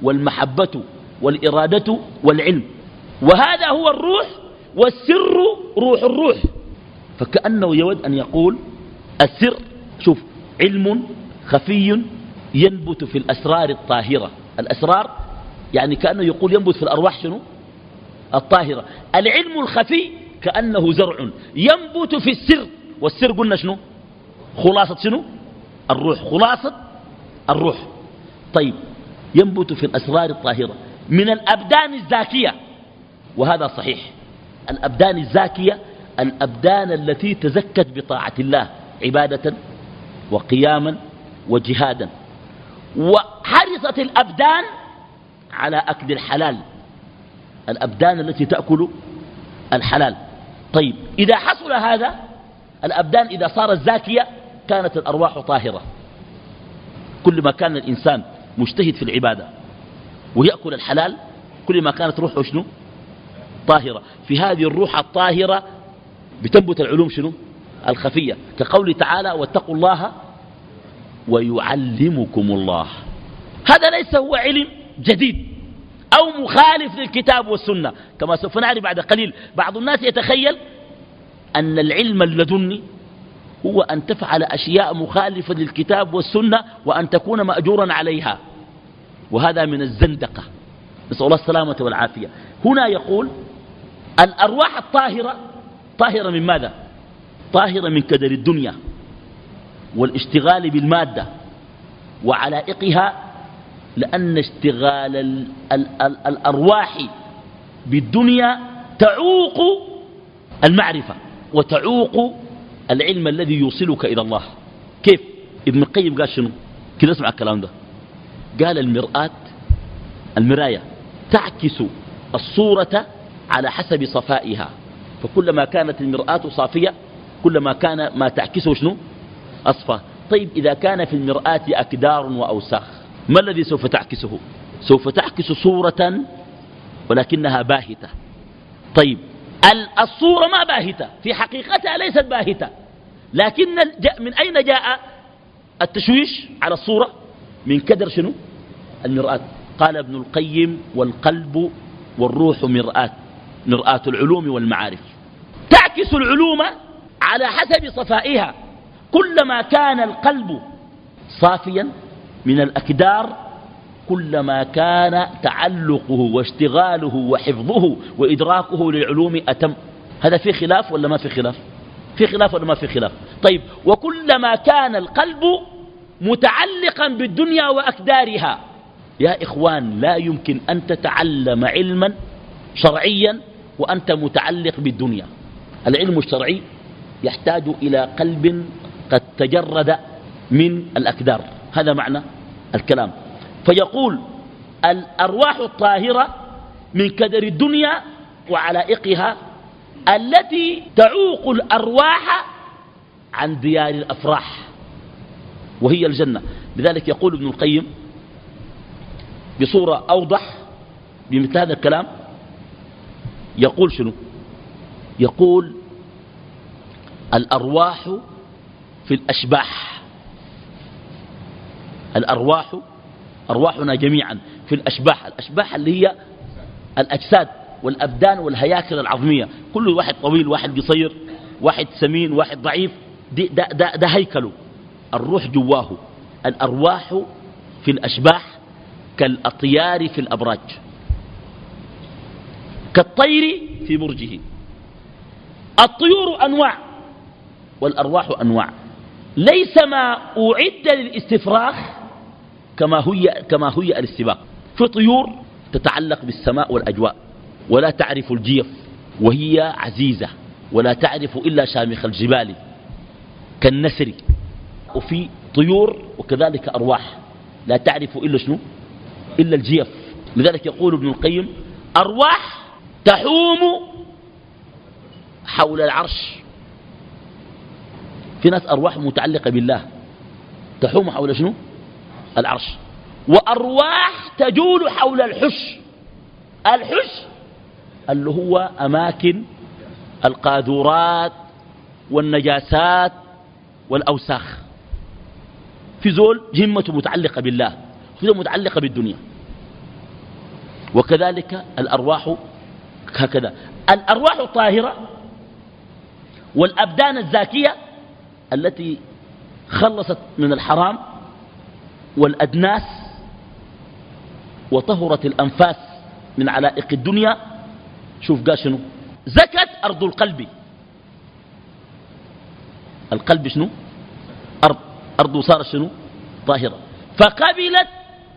والمحبة والإرادة والعلم. وهذا هو الروح والسر روح الروح. فكأنه يود أن يقول السر شوف علم خفي ينبت في الأسرار الطاهرة. الأسرار يعني كأنه يقول ينبت في الأرواح شنو؟ الطاهرة. العلم الخفي كأنه زرع ينبت في السر. والسر قلنا شنو؟ خلاصة شنو؟ الروح. خلاصة الروح. طيب ينبت في الأسرار الطاهرة. من الأبدان الزاكية. وهذا صحيح. الأبدان الزاكية الأبدان التي تزكت بطاعة الله عبادة وقياما وجهادا. وحرصت الأبدان على أكل الحلال. الأبدان التي تأكل الحلال. طيب إذا حصل هذا الأبدان إذا صارت زاكية كانت الأرواح طاهرة. كل ما كان الإنسان مجتهد في العبادة ويأكل الحلال كل ما كانت روحه شنو؟ طاهرة. في هذه الروح الطاهرة بتنبت العلوم شنو؟ الخفية. كقول تعالى واتقوا الله ويعلمكم الله. هذا ليس هو علم جديد. أو مخالف للكتاب والسنة. كما سوف نعرف بعد قليل بعض الناس يتخيل أن العلم اللدني هو أن تفعل أشياء مخالفة للكتاب والسنة وأن تكون مأجورا عليها. وهذا من الزندقة. نسأل الله السلامة والعافية. هنا يقول الأرواح الطاهرة طاهرة من ماذا؟ طاهرة من كدر الدنيا والاشتغال بالمادة وعلائقها لأن اشتغال ال ال ال الأرواح بالدنيا تعوق المعرفة وتعوق العلم الذي يوصلك إلى الله. كيف؟ ابن القيم قال شنو؟ كده اسمع الكلام ده؟ قال المرآة المراية تعكس الصورة على حسب صفائها. فكلما كانت المرآة صافية كلما كان ما تعكسه شنو؟ أصفى. طيب إذا كان في المرآة أكدار وأوساخ ما الذي سوف تعكسه؟ سوف تعكس صورة ولكنها باهتة. طيب الصورة ما باهتة في حقيقتها ليست باهتة. لكن من أين جاء التشويش على الصورة؟ من كدر شنو؟ المرآة. قال ابن القيم والقلب والروح مرآة مرآة العلوم والمعارف. تعكس العلوم على حسب صفائها. كلما كان القلب صافيا من الأكدار كلما كان تعلقه واشتغاله وحفظه وإدراكه للعلوم أتم. هذا في خلاف ولا ما في خلاف؟ في خلاف ولا ما في خلاف؟ طيب وكلما كان القلب متعلقا بالدنيا وأكدارها. يا إخوان لا يمكن أن تتعلم علما شرعيا وأنت متعلق بالدنيا. العلم الشرعي يحتاج إلى قلب قد تجرد من الأكدار. هذا معنى. الكلام. فيقول الأرواح الطاهرة من كدر الدنيا وعلائقها التي تعوق الأرواح عن ديار الأفراح وهي الجنة. لذلك يقول ابن القيم بصورة أوضح بمثل هذا الكلام يقول شنو؟ يقول الأرواح في الأشباح. الأرواح أرواحنا جميعا في الأشباح الأشباح اللي هي الأجساد والأبدان والهياكل العظمية. كل واحد طويل واحد قصير واحد سمين واحد ضعيف ده, ده, ده, هيكله. الروح جواه. الأرواح في الأشباح كالأطيار في الأبراج. كالطير في برجه. الطيور أنواع والأرواح أنواع. ليس ما أعد للاستفراغ كما هي كما هي السباق. في طيور تتعلق بالسماء والأجواء ولا تعرف الجيف وهي عزيزة ولا تعرف إلا شامخ الجبال كالنسر. وفي طيور وكذلك أرواح لا تعرف إلا شنو؟ إلا الجيف لذلك يقول ابن القيم أرواح تحوم حول العرش. في ناس أرواح متعلقة بالله تحوم حول شنو؟ العرش. وأرواح تجول حول الحش. الحش اللي هو أماكن القاذورات والنجاسات والأوساخ. في زول همته متعلقة بالله في زول متعلقة بالدنيا. وكذلك الأرواح هكذا. الأرواح الطاهرة والأبدان الزاكية التي خلصت من الحرام والأدناس وطهرت الأنفاس من علائق الدنيا. شوف قال شنو؟ زكت أرض القلب. القلب شنو؟ أرض. أرض صار شنو؟ طاهرة. فقبلت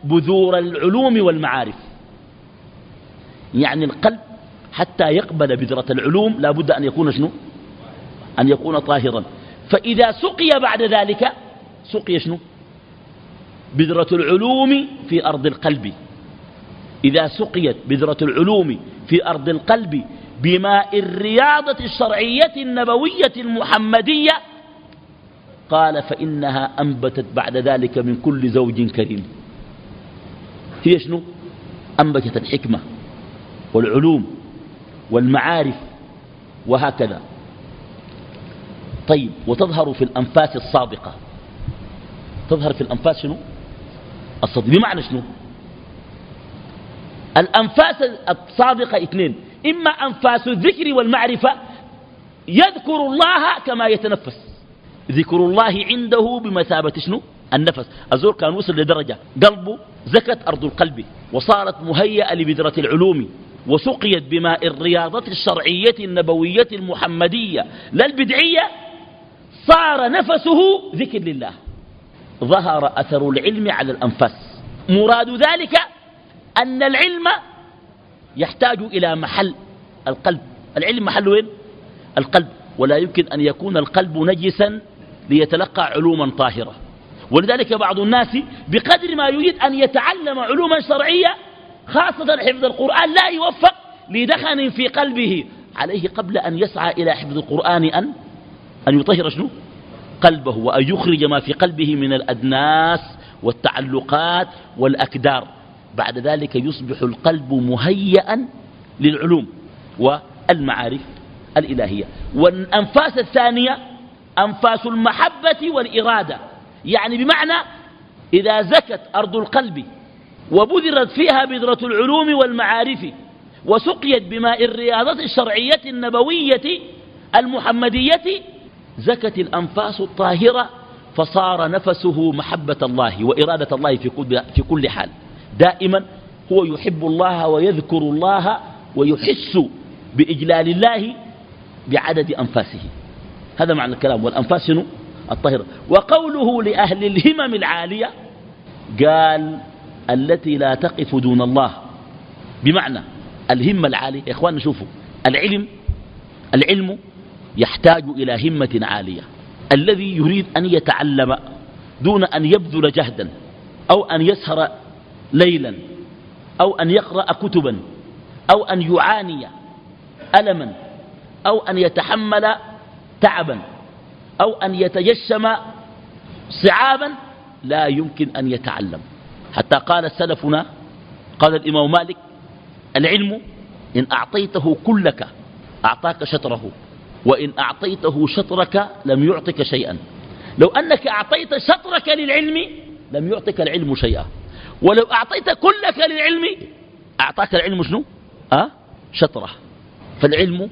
بذور العلوم والمعارف. يعني القلب حتى يقبل بذرة العلوم لا بد أن يكون شنو؟ أن يكون طاهرا. فإذا سقي بعد ذلك سقي شنو؟ بذرة العلوم في أرض القلب. إذا سقيت بذرة العلوم في أرض القلب بماء الرياضة الشرعية النبوية المحمدية قال فإنها أنبتت بعد ذلك من كل زوج كريم. هي شنو؟ أنبتت الحكمة والعلوم والمعارف وهكذا. طيب وتظهر في الأنفاس الصادقة تظهر في الأنفاس شنو؟ الصادقة بمعنى شنو؟ الأنفاس الصادقة اثنين. إما أنفاس الذكر والمعرفة يذكر الله كما يتنفس. ذكر الله عنده بمثابة شنو؟ النفس. الزور كان وصل لدرجة. قلبه زكت أرض القلب وصارت مهيئة لبذرة العلوم وسقيت بماء الرياضة الشرعية النبوية المحمدية. لا البدعية صار نفسه ذكر لله. ظهر أثر العلم على الأنفاس. مراد ذلك أن العلم يحتاج إلى محل القلب. العلم محل وين؟ القلب. ولا يمكن أن يكون القلب نجسا ليتلقى علوما طاهرة. ولذلك بعض الناس بقدر ما يريد أن يتعلم علوما شرعية خاصة حفظ القرآن لا يوفق لدخن في قلبه. عليه قبل أن يسعى إلى حفظ القرآن أن أن يطهر شنو؟ قلبه وأن يخرج ما في قلبه من الأدناس والتعلقات والأكدار. بعد ذلك يصبح القلب مهيئا للعلوم والمعارف الإلهية. والأنفاس الثانية أنفاس المحبة والإرادة. يعني بمعنى إذا زكت أرض القلب وبذرت فيها بذرة العلوم والمعارف وسقيت بماء الرياضة الشرعية النبوية المحمدية زكت الأنفاس الطاهرة فصار نفسه محبة الله وإرادة الله في كل, في كل حال. دائما هو يحب الله ويذكر الله ويحس بإجلال الله بعدد أنفاسه. هذا معنى الكلام. والأنفاس شنو؟ الطاهرة. وقوله لأهل الهمم العالية قال التي لا تقف دون الله. بمعنى الهمة العالية يا إخوان شوفوا العلم العلم يحتاج إلى همة عالية. الذي يريد أن يتعلم دون أن يبذل جهدا أو أن يسهر ليلا أو أن يقرأ كتبا أو أن يعاني ألما أو أن يتحمل تعبا أو أن يتجشم صعابا لا يمكن أن يتعلم. حتى قال سلفنا قال الإمام مالك العلم إن أعطيته كلك أعطاك شطره. وإن أعطيته شطرك لم يعطك شيئا. لو أنك أعطيت شطرك للعلم لم يعطك العلم شيئا. ولو أعطيت كلك للعلم أعطاك العلم شنو؟ أه؟ شطرة. فالعلم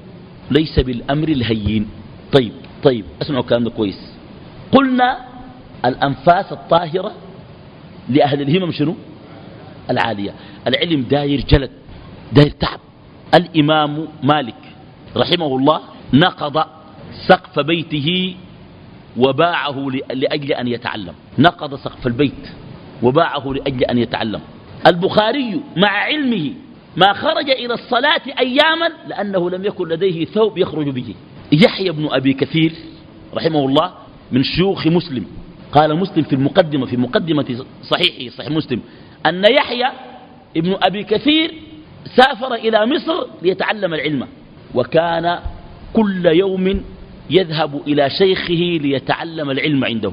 ليس بالأمر الهين. طيب طيب أسمعوا الكلام ده كويس. قلنا الأنفاس الطاهرة لأهل الهمم شنو؟ العالية. العلم داير جلد داير تعب. الإمام مالك رحمه الله نقض سقف بيته وباعه لأجل أن يتعلم. نقض سقف البيت وباعه لأجل أن يتعلم. البخاري مع علمه ما خرج إلى الصلاة أياما لأنه لم يكن لديه ثوب يخرج به. يحيى بن أبي كثير رحمه الله من شيوخ مسلم. قال مسلم في المقدمة في مقدمة صحيحه صحيح مسلم أن يحيى ابن أبي كثير سافر إلى مصر ليتعلم العلم. وكان كل يوم يذهب إلى شيخه ليتعلم العلم عنده.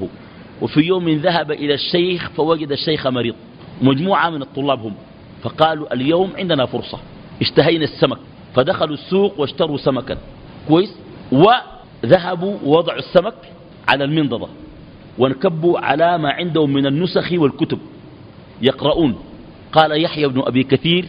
وفي يوم ذهب إلى الشيخ فوجد الشيخ مريض. مجموعة من الطلاب هم. فقالوا اليوم عندنا فرصة. اشتهينا السمك. فدخلوا السوق واشتروا سمكا. كويس؟ وذهبوا ووضعوا السمك على المنضدة. وانكبوا على ما عندهم من النسخ والكتب. يقرؤون. قال يحيى بن أبي كثير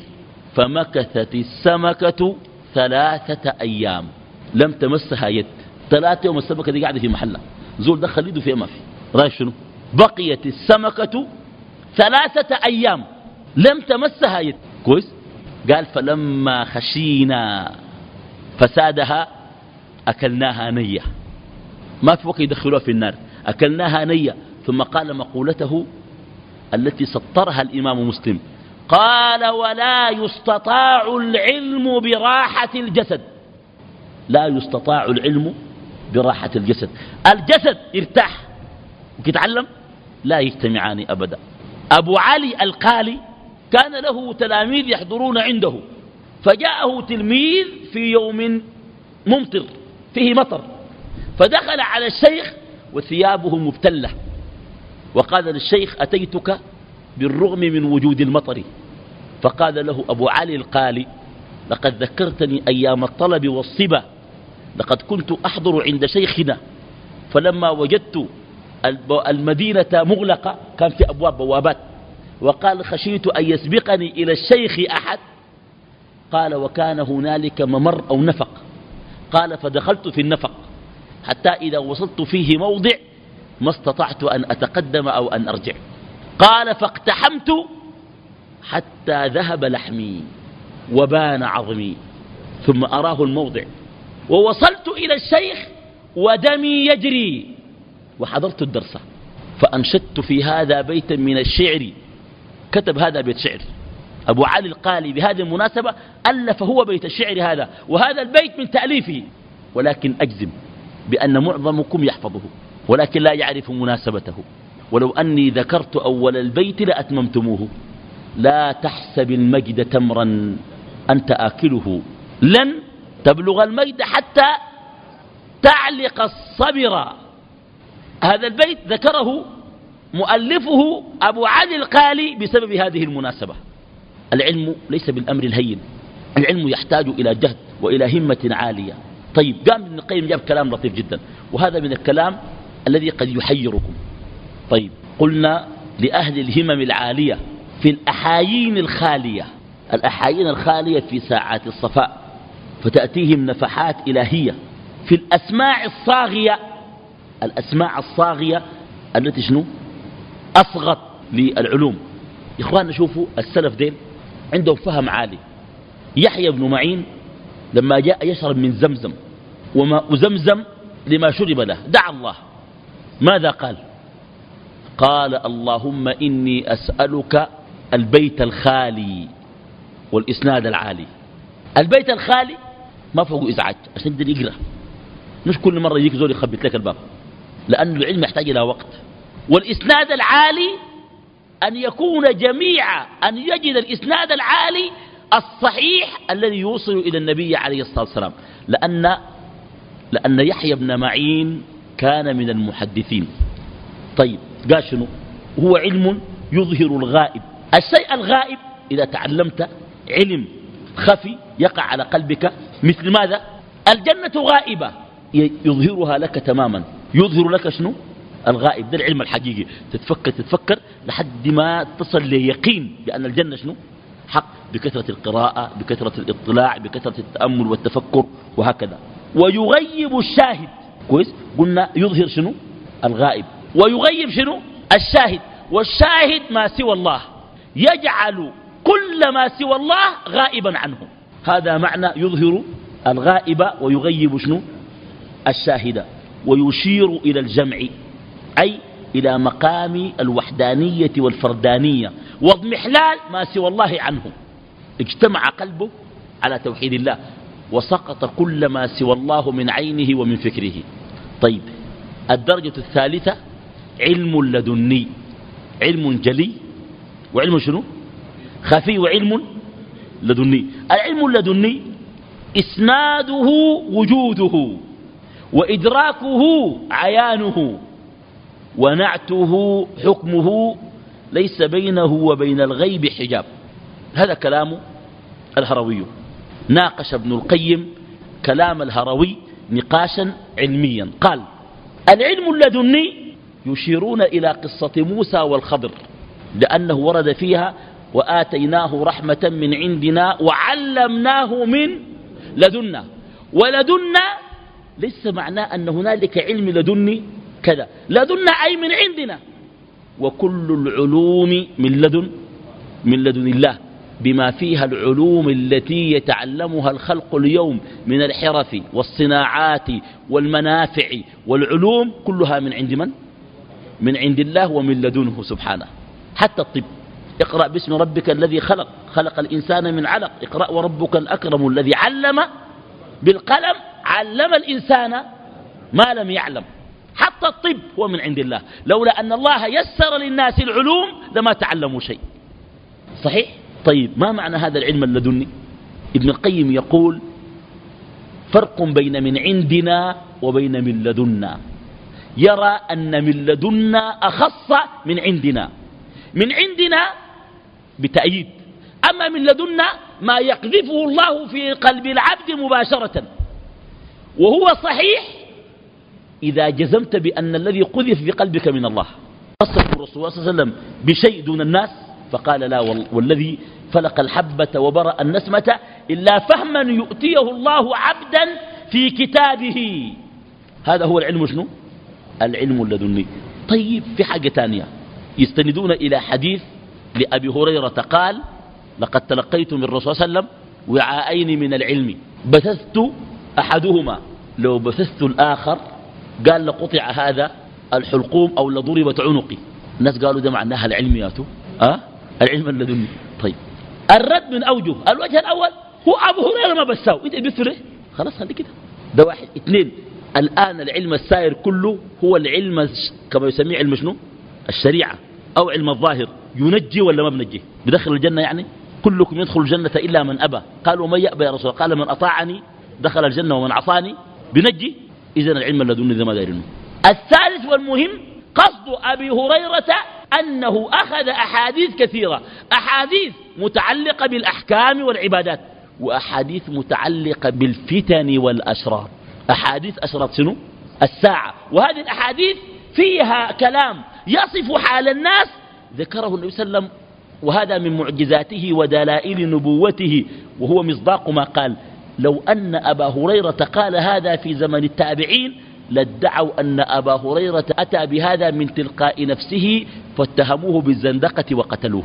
فمكثت السمكة ثلاثة أيام. لم تمسها يد. ثلاثة يوم السمكة دي قاعدة في محلها. زول دخل يده فيها ما في. رأي شنو؟ بقيت السمكة ثلاثة أيام لم تمسها يد. كويس؟ قال فلما خشينا فسادها أكلناها نية. ما في وقت يدخلوها في النار. أكلناها نية. ثم قال مقولته التي سطرها الإمام مسلم قال ولا يستطاع العلم براحة الجسد. لا يستطاع العلم براحة الجسد. الجسد ارتاح وكتعلم لا يجتمعان أبدا. أبو علي القالي كان له تلاميذ يحضرون عنده فجاءه تلميذ في يوم ممطر فيه مطر فدخل على الشيخ وثيابه مبتلة وقال للشيخ أتيتك بالرغم من وجود المطر؟ فقال له أبو علي القالي لقد ذكرتني أيام الطلب والصبا لقد كنت أحضر عند شيخنا فلما وجدت المدينة مغلقة كان في أبواب بوابات وقال خشيت أن يسبقني إلى الشيخ أحد. قال وكان هنالك ممر أو نفق. قال فدخلت في النفق حتى إذا وصلت فيه موضع ما استطعت أن أتقدم أو أن أرجع. قال فاقتحمت حتى ذهب لحمي وبان عظمي ثم أراه الموضع. ووصلت إلى الشيخ ودمي يجري وحضرت الدرس. فأنشدت في هذا بيتا من الشعر. كتب هذا بيت شعر. أبو علي القالي بهذه المناسبة ألف هو بيت الشعر هذا وهذا البيت من تأليفه ولكن أجزم بأن معظمكم يحفظه ولكن لا يعرف مناسبته. ولو أني ذكرت أول البيت لأتممتموه. لا تحسب المجد تمرا أنت آكله. لن تبلغ المجد حتى تعلق الصبر. هذا البيت ذكره مؤلفه أبو علي القالي بسبب هذه المناسبة. العلم ليس بالأمر الهين. العلم يحتاج إلى جهد وإلى همة عالية. طيب قام ابن القيم جاب كلام لطيف جدا. وهذا من الكلام الذي قد يحيركم. طيب قلنا لأهل الهمم العالية في الأحايين الخالية. الأحايين الخالية في ساعات الصفاء. فتأتيهم نفحات إلهية في الأسماع الصاغية الأسماع الصاغية التي شنو؟ أصغت للعلوم. إخواننا شوفوا السلف دين عندهم فهم عالي. يحيى بن معين لما جاء يشرب من زمزم وما زمزم لما شرب له دعا الله. ماذا قال؟ قال اللهم إني أسألك البيت الخالي والإسناد العالي. البيت الخالي ما فوق إزعاج عشان يقدر يقرأ. مش كل مرة يجيك زول يخبط لك الباب. لأن العلم يحتاج إلى وقت. والإسناد العالي أن يكون جميع أن يجد الإسناد العالي الصحيح الذي يوصل إلى النبي عليه الصلاة والسلام. لأن, لأن يحيى بن معين كان من المحدثين. طيب قال شنو؟ هو علم يظهر الغائب. الشيء الغائب إذا تعلمت علم خفي يقع على قلبك مثل ماذا؟ الجنة غائبة. يظهرها لك تماما. يظهر لك شنو؟ الغائب. ده العلم الحقيقي. تتفكر تتفكر لحد ما تصل ليقين بأن الجنة شنو؟ حق. بكثرة القراءة بكثرة الاطلاع بكثرة التأمل والتفكر وهكذا. ويغيب الشاهد. كويس؟ قلنا يظهر شنو؟ الغائب. ويغيب شنو؟ الشاهد. والشاهد ما سوى الله. يجعل كل ما سوى الله غائبا عنه. هذا معنى يظهر الغائب ويغيب شنو؟ الشاهد ويشير إلى الجمع أي إلى مقام الوحدانية والفردانية واضمحلال ما سوى الله عنه. اجتمع قلبه على توحيد الله وسقط كل ما سوى الله من عينه ومن فكره. طيب الدرجة الثالثة علم لدني علم جلي وعلم شنو؟ خفي وعلم لدني. العلم اللدني إسناده وجوده وإدراكه عيانه ونعته حكمه ليس بينه وبين الغيب حجاب. هذا كلام الهروي. ناقش ابن القيم كلام الهروي نقاشا علميا. قال العلم اللدني يشيرون إلى قصة موسى والخضر لأنه ورد فيها وآتيناه رحمة من عندنا وعلمناه من لدنا. ولدنا ليس معناه أن هنالك علم لدني كذا. لدنا أي من عندنا. وكل العلوم من لدن من لدن الله. بما فيها العلوم التي يتعلمها الخلق اليوم من الحرف والصناعات والمنافع والعلوم كلها من عند من؟ من عند الله ومن لدنه سبحانه. حتى الطب. اقرأ باسم ربك الذي خلق. خلق الإنسان من علق. اقرأ وربك الأكرم الذي علم بالقلم. علم الإنسان ما لم يعلم. حتى الطب هو من عند الله. لولا أن الله يسر للناس العلوم لما تعلموا شيء. صحيح؟ طيب ما معنى هذا العلم اللدني ابن القيم يقول فرق بين من عندنا وبين من لدنا. يرى أن من لدنا أخص من عندنا. من عندنا بتأييد. أما من لدنا ما يقذفه الله في قلب العبد مباشرة وهو صحيح إذا جزمت بأن الذي قذف في قلبك من الله. قصة الرسول صلى الله عليه وسلم بشيء دون الناس فقال لا والذي فلق الحبة وبرأ النسمة إلا فهما يؤتيه الله عبدا في كتابه. هذا هو العلم شنو؟ العلم اللدني. طيب في حاجة تانية يستندون إلى حديث لأبي هريرة قال لقد تلقيت من الرسول صلى الله عليه وسلم وعاءين من العلم. بثثت أحدهما. لو بثثت الآخر قال لقطع هذا الحلقوم أو لضربت عنقي. الناس قالوا ده معناها العلم ياتو أه؟ العلم اللدني طيب. الرد من أوجه. الوجه الأول هو أبو هريرة ما بساو انت بثره خلاص خلي كده. ده واحد. اثنين الآن العلم السائر كله هو العلم كما يسميه علم شنو؟ الشريعة أو علم الظاهر. ينجي ولا ما بنجي؟ بدخل الجنة يعني؟ كلكم يدخل الجنة إلا من أبى. قالوا من يأبى يا رسول قال من أطاعني دخل الجنة ومن عصاني. بنجي؟ إذا العلم لدن ذا ما دايرينه. الثالث والمهم قصد أبي هريرة أنه أخذ أحاديث كثيرة. أحاديث متعلقة بالأحكام والعبادات. وأحاديث متعلقة بالفتن والأشرار. أحاديث أشرار شنو؟ الساعة. وهذه الأحاديث فيها كلام يصف حال الناس ذكره النبي صلى الله عليه وسلم وهذا من معجزاته ودلائل نبوته وهو مصداق ما قال. لو أن أبا هريرة قال هذا في زمن التابعين لادعوا أن أبا هريرة أتى بهذا من تلقاء نفسه فاتهموه بالزندقة وقتلوه.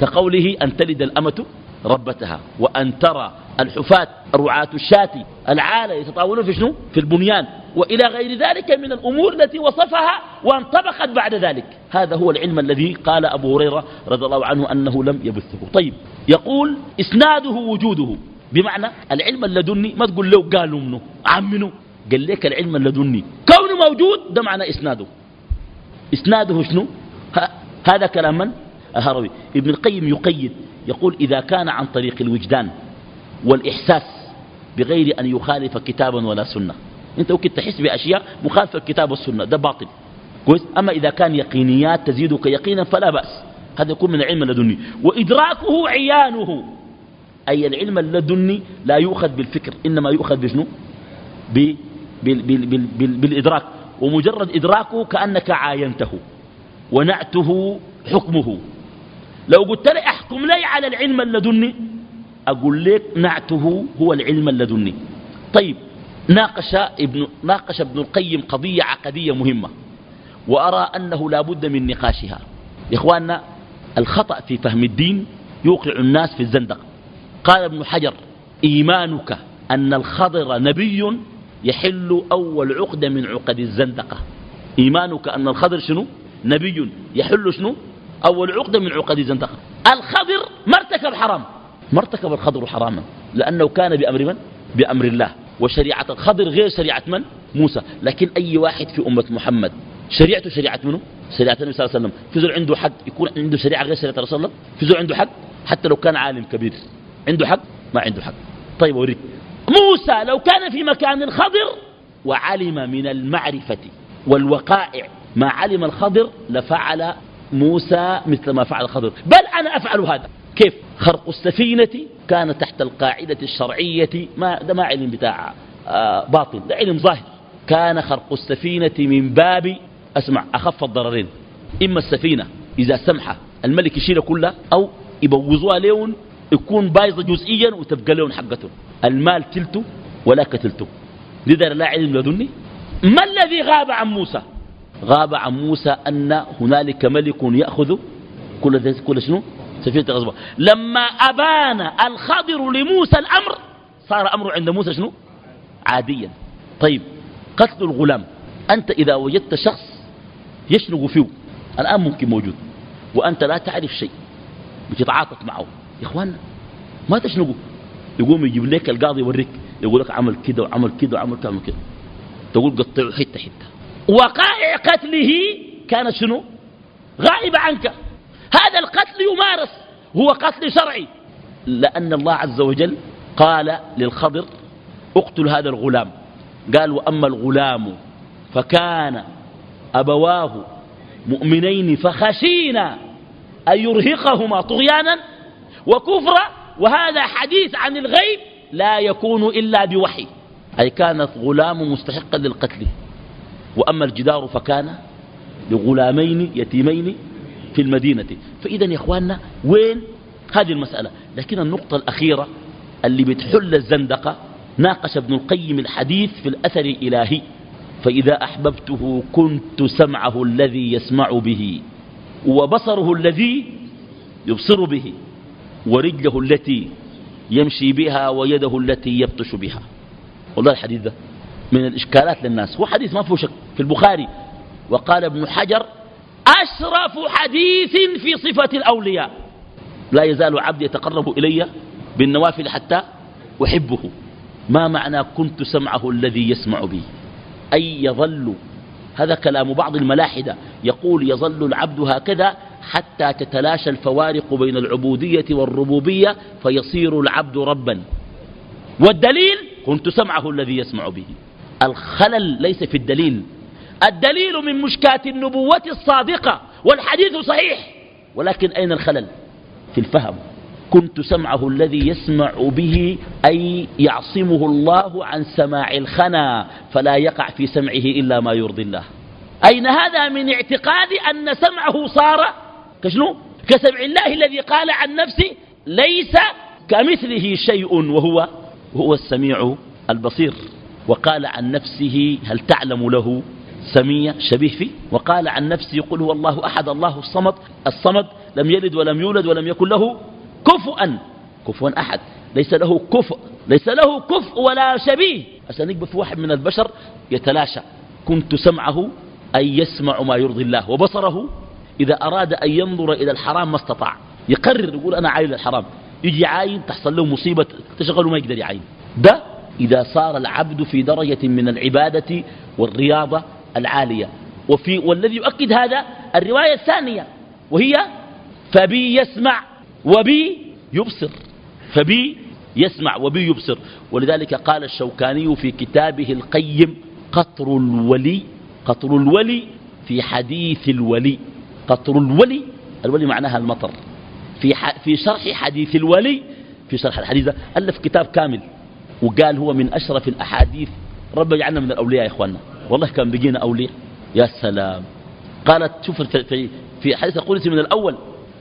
كقوله أن تلد الأمة ربتها وأن ترى الحفاة رعاة الشاة العالة يتطاولون في شنو؟ في البنيان. وإلى غير ذلك من الأمور التي وصفها وانطبقت بعد ذلك. هذا هو العلم الذي قال أبو هريرة رضي الله عنه أنه لم يبثه. طيب يقول إسناده وجوده. بمعنى العلم اللدني ما تقول له قالوا منه عم منه قال لك العلم اللدني. كونه موجود ده معنى إسناده. إسناده شنو؟ هذا كلام من؟ الهروي. ابن القيم يقيد يقول إذا كان عن طريق الوجدان والإحساس بغير أن يخالف كتابا ولا سنة. أنت ممكن تحس بأشياء مخالفة الكتاب والسنة ده باطل. كويس؟ أما إذا كان يقينيات تزيدك يقينا فلا بأس. هذا يكون من العلم اللدني. وإدراكه عيانه. أي العلم اللدني لا يؤخذ بالفكر إنما يؤخذ بشنو؟ بال بال بال بال بالإدراك. ومجرد إدراكه كأنك عاينته. ونعته حكمه. لو قلت لي أحكم لي على العلم اللدني أقول لك نعته هو العلم اللدني. طيب ناقش ابن, ناقش ابن القيم قضية عقدية مهمة وأرى أنه لا بد من نقاشها. إخواننا الخطأ في فهم الدين يوقع الناس في الزندق. قال ابن حجر إيمانك أن الخضر نبي يحل أول عقدة من عقد الزندقة. إيمانك أن الخضر شنو؟ نبي يحل شنو؟ أول عقدة من عقد الزندقة. الخضر ما ارتكب حرام. ما ارتكب الخضر حراما لأنه كان بأمر من؟ بأمر الله. وشريعة الخضر غير شريعة من؟ موسى. لكن أي واحد في أمة محمد شريعته شريعة منه؟ شريعة النبي صلى الله عليه وسلم. في زول عنده حق يكون عنده شريعة غير شريعة رسول الله في زول عنده حق؟ حتى لو كان عالم كبير. عنده حق؟ ما عنده حق. طيب أوريك. موسى لو كان في مكان الخضر وعلم من المعرفة والوقائع ما علم الخضر لفعل موسى مثل ما فعل الخضر. بل أنا أفعل هذا. كيف؟ خرق السفينة كان تحت القاعدة الشرعية ما ده ما علم بتاع آه باطل ده علم ظاهر. كان خرق السفينة من باب أسمع أخف الضررين. إما السفينة إذا سمح الملك يشيل كلها أو يبوظوها لون يكون بايظة جزئيا وتبقى لون حقته. المال تلته ولا كتلته لذا لا علم لدني. ما الذي غاب عن موسى؟ غاب عن موسى أن هنالك ملك يأخذ كل, كل شنو؟ سفينة غصبة لما أبان الخضر لموسى الأمر صار أمره عند موسى شنو؟ عاديا. طيب قتل الغلام أنت إذا وجدت شخص يشنق فيه؟ الآن ممكن موجود وأنت لا تعرف شيء بتتعاطف معه. يا إخواننا ما تشنقه يقوم يجيب لك القاضي يوريك يقول لك عمل كده وعمل كده وعمل كده وعمل كده. تقول قطعه حتة حتة. وقائع قتله كانت شنو؟ غائبة عنك. هذا القتل يمارس هو قتل شرعي. لأن الله عز وجل قال للخضر اقتل هذا الغلام. قال وأما الغلام فكان أبواه مؤمنين فخشينا أن يرهقهما طغيانا وكفرا. وهذا حديث عن الغيب لا يكون إلا بوحي. أي كانت غلام مستحقا للقتل. وأما الجدار فكان لغلامين يتيمين في المدينة. فإذا يا إخواننا وين؟ هذه المسألة. لكن النقطة الأخيرة اللي بتحل الزندقة ناقش ابن القيم الحديث في الأثر الإلهي. فإذا أحببته كنت سمعه الذي يسمع به وبصره الذي يبصر به ورجله التي يمشي بها ويده التي يبطش بها. والله الحديث ده من الإشكالات للناس. هو حديث ما فيه شك. في البخاري وقال ابن حجر أشرف حديث في صفة الأولياء. لا يزال عبد يتقرب إلي بالنوافل حتى أحبه. ما معنى كنت سمعه الذي يسمع به أي يظل؟ هذا كلام بعض الملاحدة. يقول يظل العبد هكذا حتى تتلاشى الفوارق بين العبودية والربوبية فيصير العبد ربا. والدليل؟ كنت سمعه الذي يسمع به. الخلل ليس في الدليل. الدليل من مشكات النبوة الصادقة والحديث صحيح. ولكن أين الخلل؟ في الفهم. كنت سمعه الذي يسمع به أي يعصمه الله عن سماع الخنا فلا يقع في سمعه إلا ما يرضي الله. أين هذا من اعتقاد أن سمعه صار كشنو؟ كسمع الله الذي قال عن نفسه ليس كمثله شيء وهو هو السميع البصير. وقال عن نفسه هل تعلم له؟ سمية شبيه فيه وقال عن نفسه يقول هو الله أحد الله الصمد الصمد لم يلد ولم يولد ولم يكن له كفؤا كفوا أحد ليس له كفء ليس له كفء ولا شبيه. عشان يقبل في واحد من البشر يتلاشى كنت سمعه أن يسمع ما يرضي الله وبصره إذا أراد أن ينظر إلى الحرام ما استطاع. يقرر يقول أنا عاين الحرام. يجي عاين تحصل له مصيبة تشغله ما يقدر يعاين ده إذا صار العبد في درجة من العبادة والرياضة العالية. وفي والذي يؤكد هذا الرواية الثانية وهي فبي يسمع وبي يبصر. فبي يسمع وبي يبصر. ولذلك قال الشوكاني في كتابه القيم قطر الولي قطر الولي في حديث الولي. قطر الولي الولي معناها المطر. في في شرح حديث الولي في شرح الحديث ألف كتاب كامل. وقال هو من أشرف الأحاديث. رب يجعلنا من الأولياء يا إخواننا. والله كان بقينا أولياء. يا سلام. قالت شوف في, حديث القدسي من الأول.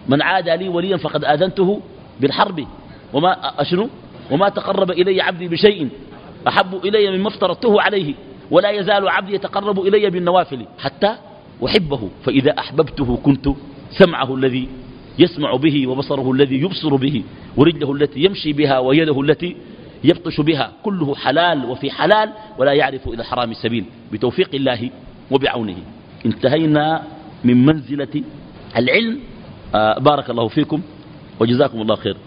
من عاد لي وليا فقد آذنته بالحرب. وما أشنو؟ وما تقرب إلي عبدي بشيء. أحب إلي مما افترضته عليه. ولا يزال عبدي يتقرب إلي بالنوافل. حتى أحبه. فإذا أحببته كنت سمعه الذي يسمع به وبصره الذي يبصر به. ورجله التي يمشي بها ويده التي يبطش بها كله حلال وفي حلال ولا يعرف إلى الحرام السبيل. بتوفيق الله وبعونه. انتهينا من منزلة العلم. آه، بارك الله فيكم وجزاكم الله خير.